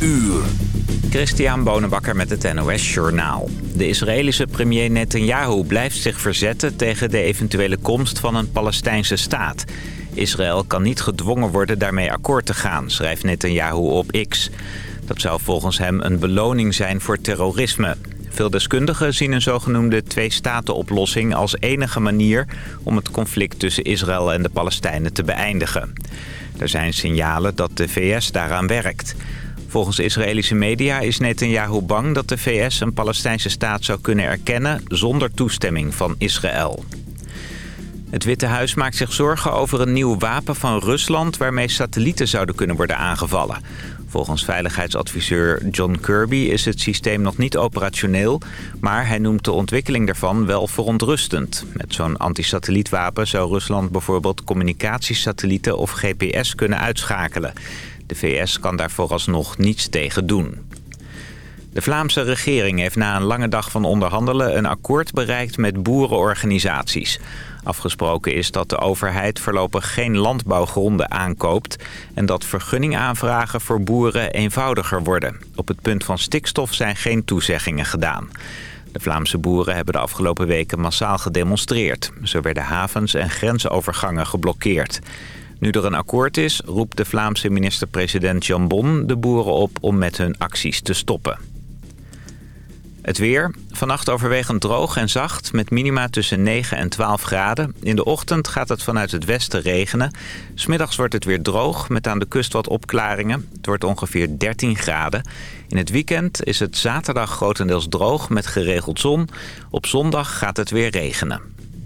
uur. Christian Bonenbakker met het NOS Journaal. De Israëlische premier Netanyahu blijft zich verzetten tegen de eventuele komst van een Palestijnse staat. Israël kan niet gedwongen worden daarmee akkoord te gaan, schrijft Netanyahu op X. Dat zou volgens hem een beloning zijn voor terrorisme. Veel deskundigen zien een zogenoemde twee-staten-oplossing als enige manier om het conflict tussen Israël en de Palestijnen te beëindigen. Er zijn signalen dat de VS daaraan werkt. Volgens Israëlische media is Netanyahu bang dat de VS een Palestijnse staat zou kunnen erkennen zonder toestemming van Israël. Het Witte Huis maakt zich zorgen over een nieuw wapen van Rusland... waarmee satellieten zouden kunnen worden aangevallen. Volgens veiligheidsadviseur John Kirby is het systeem nog niet operationeel... maar hij noemt de ontwikkeling daarvan wel verontrustend. Met zo'n antisatellietwapen zou Rusland bijvoorbeeld communicatiesatellieten of GPS kunnen uitschakelen. De VS kan daar vooralsnog niets tegen doen. De Vlaamse regering heeft na een lange dag van onderhandelen... een akkoord bereikt met boerenorganisaties. Afgesproken is dat de overheid voorlopig geen landbouwgronden aankoopt... en dat vergunningaanvragen voor boeren eenvoudiger worden. Op het punt van stikstof zijn geen toezeggingen gedaan. De Vlaamse boeren hebben de afgelopen weken massaal gedemonstreerd. Zo werden havens en grensovergangen geblokkeerd. Nu er een akkoord is, roept de Vlaamse minister-president Jan Bon de boeren op om met hun acties te stoppen. Het weer. Vannacht overwegend droog en zacht met minima tussen 9 en 12 graden. In de ochtend gaat het vanuit het westen regenen. Smiddags wordt het weer droog met aan de kust wat opklaringen. Het wordt ongeveer 13 graden. In het weekend is het zaterdag grotendeels droog met geregeld zon. Op zondag gaat het weer regenen.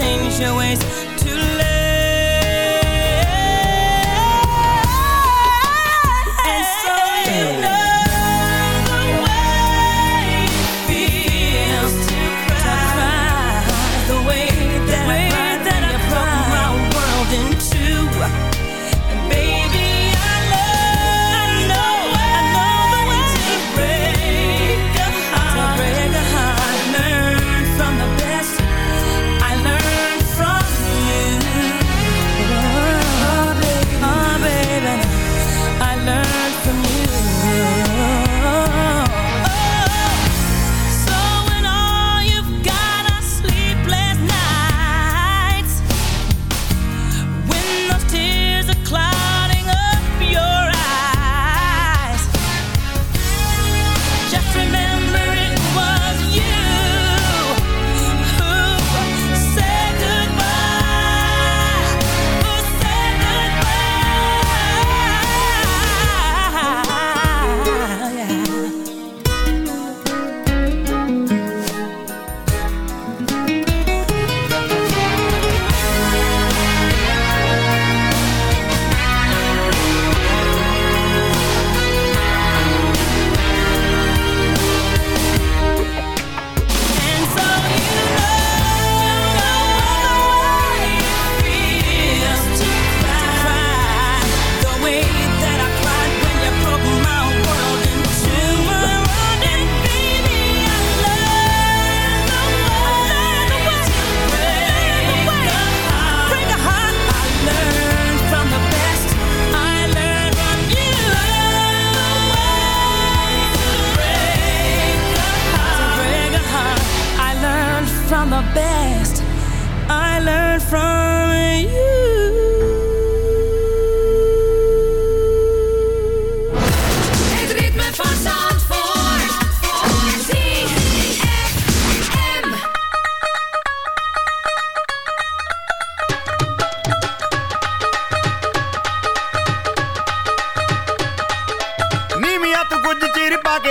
change your ways.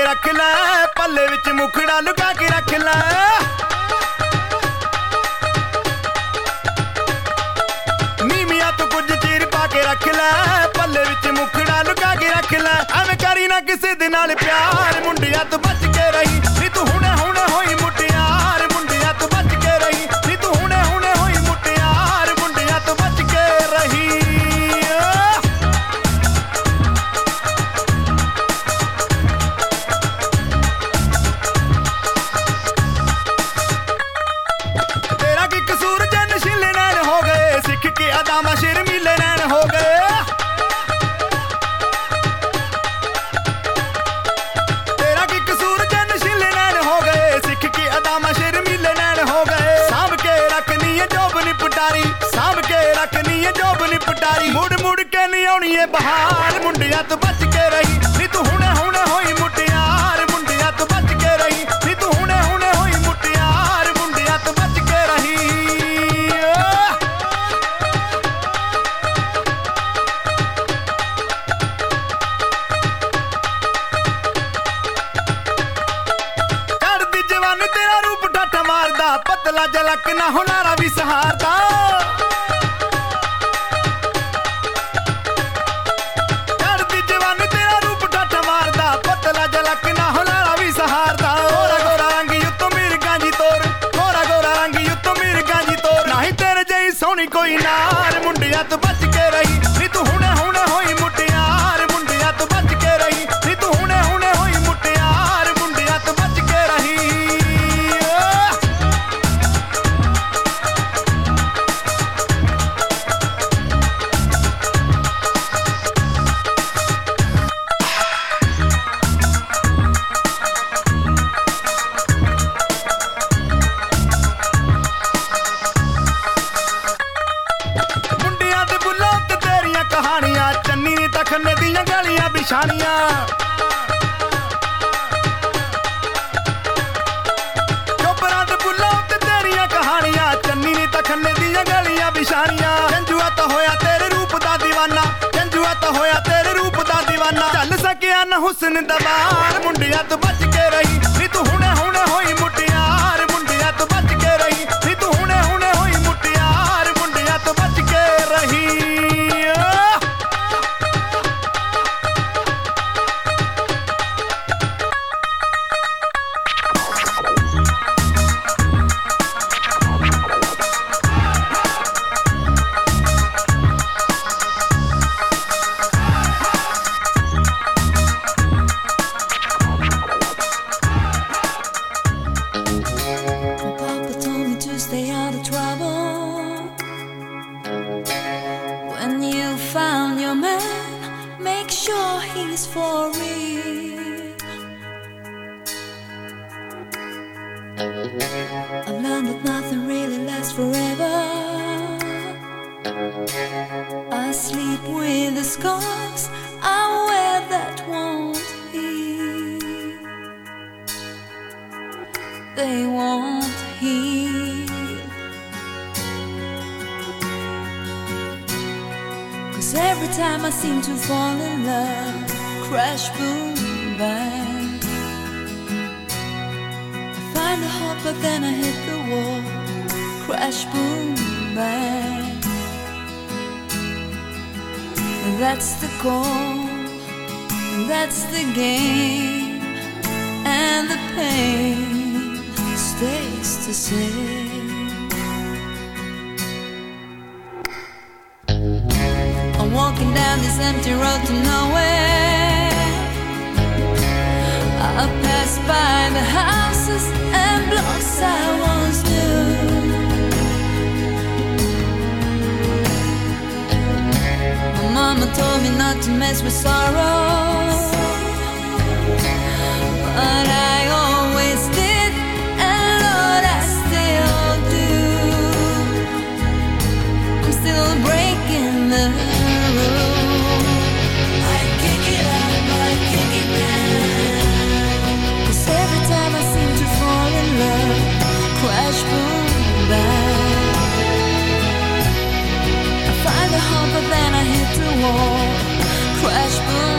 ਰੱਖ ਲੈ, ਪੱਲੇ ਵਿੱਚ ਮੁਖੜਾ ਲੁਕਾ ਕੇ ਰੱਖ ਲੈ। ਰੱਖ ਲੈ, ਪੱਲੇ ਵਿੱਚ ਮੁਖੜਾ ਲੁਕਾ ਕੇ ਰੱਖ ਲੈ। ਐਵੇਂ ਕਰੀ ਨਾ ਕਿਸੇ ਦੇ ਨਾਲ ਪਿਆਰ, ਮੁੰਡਿਆਂ ਤੋਂ ਬਚ ਕੇ ਰਹੀ। Cause every time I seem to fall in love, crash, boom, bang. I find a hope, but then I hit the wall, crash, boom, bang. That's the goal, that's the game, and the pain stays the same. this empty road to nowhere. I pass by the houses and blocks I once knew. My mama told me not to mess with sorrow, but I. wall crash boom.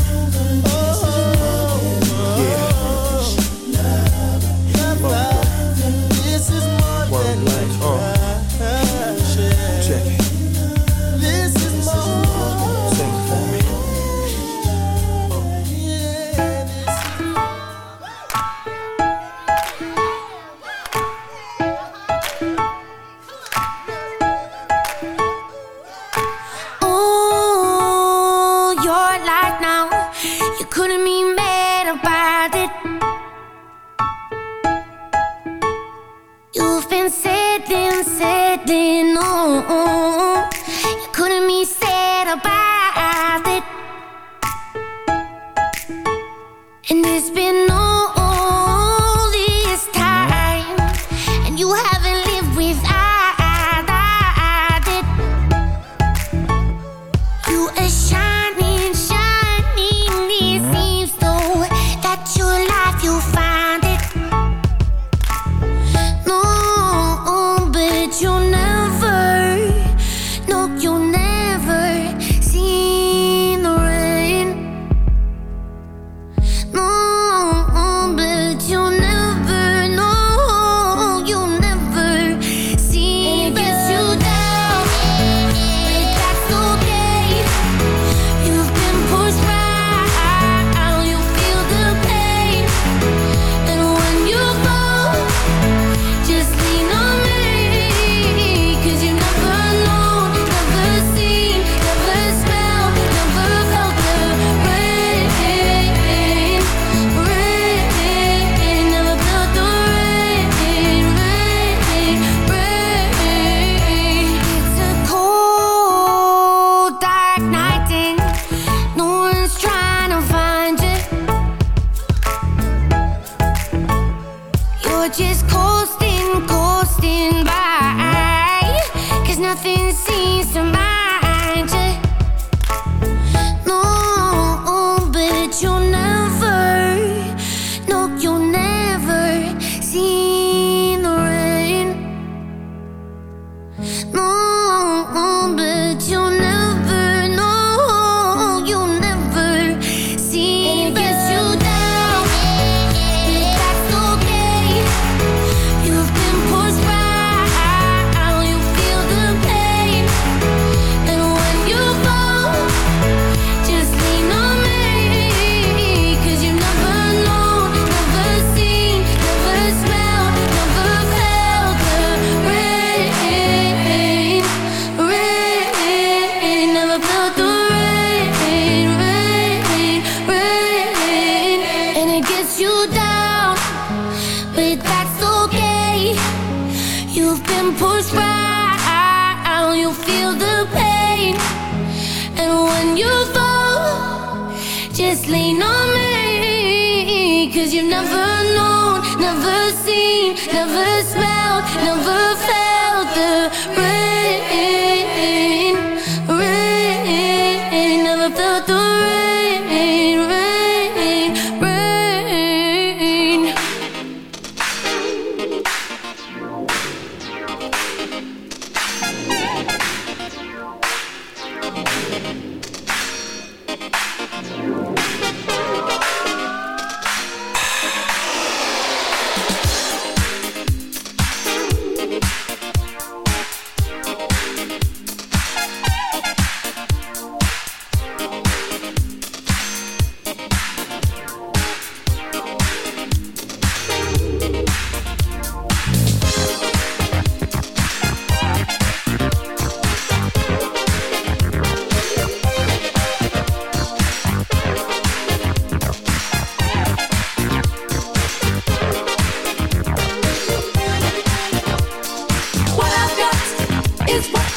Been sitting, sitting,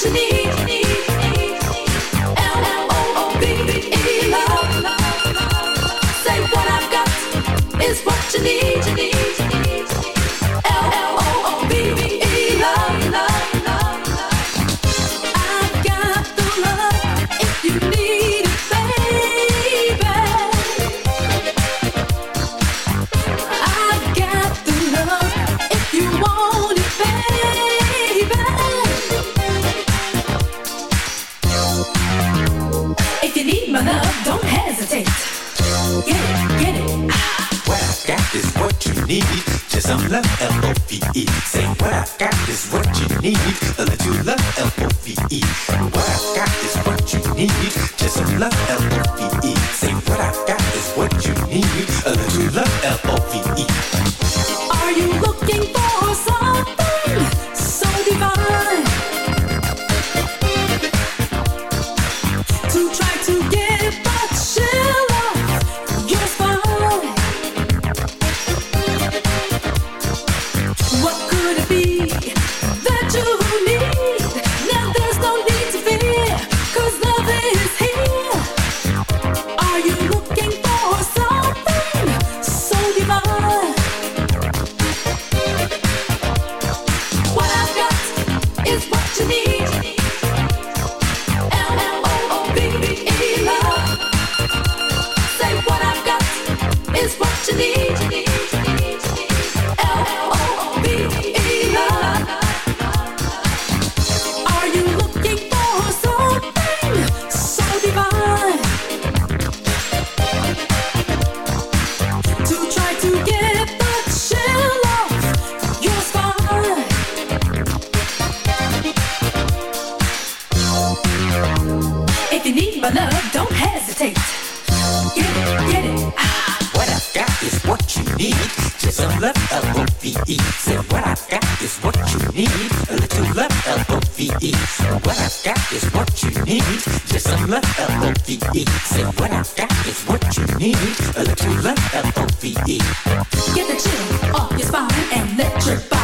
is what left need a little love, L-O-V-E. What I've got is what you need. Just some little L-O-V-E. Say what I've got is what you need. A little love, L-O-V-E. Get the chill off your spine and let your body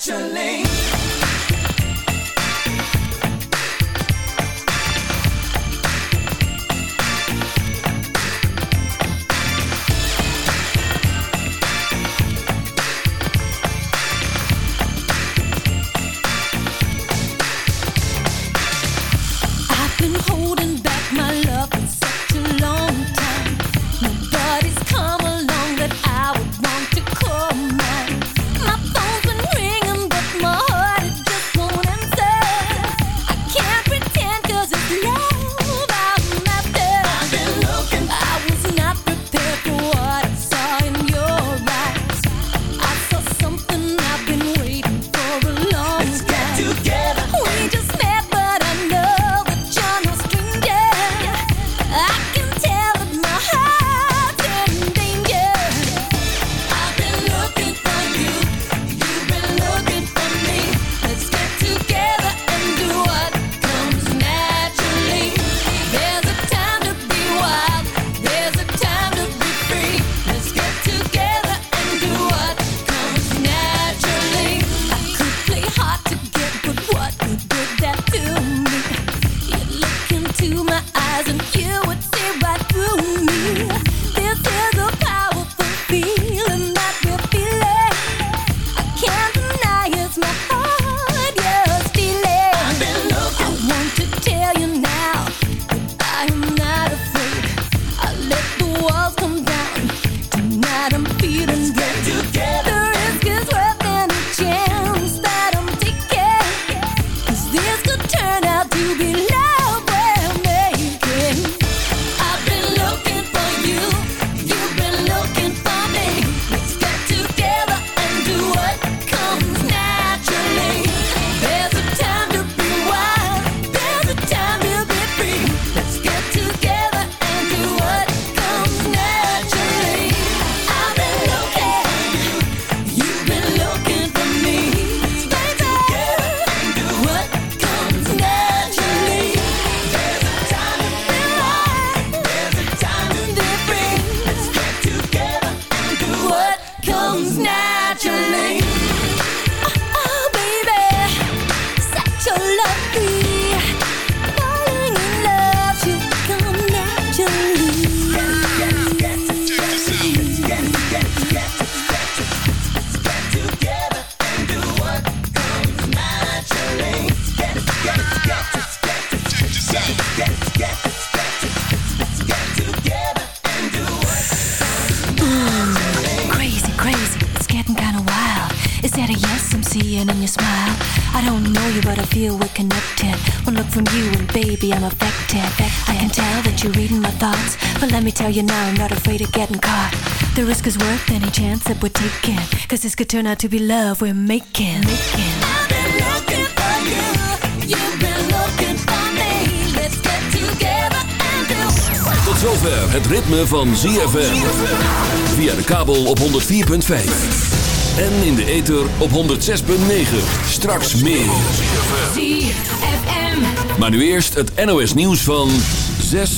such. Ask is worth any chance that we're taking. Cause this could turn out to be love we're making. making. I've been looking for you. You've been looking for me. Let's get together and do Tot zover het ritme van ZFM. Via de kabel op 104.5. En in de ether op 106.9. Straks meer. ZFM. Maar nu eerst het NOS nieuws van 6.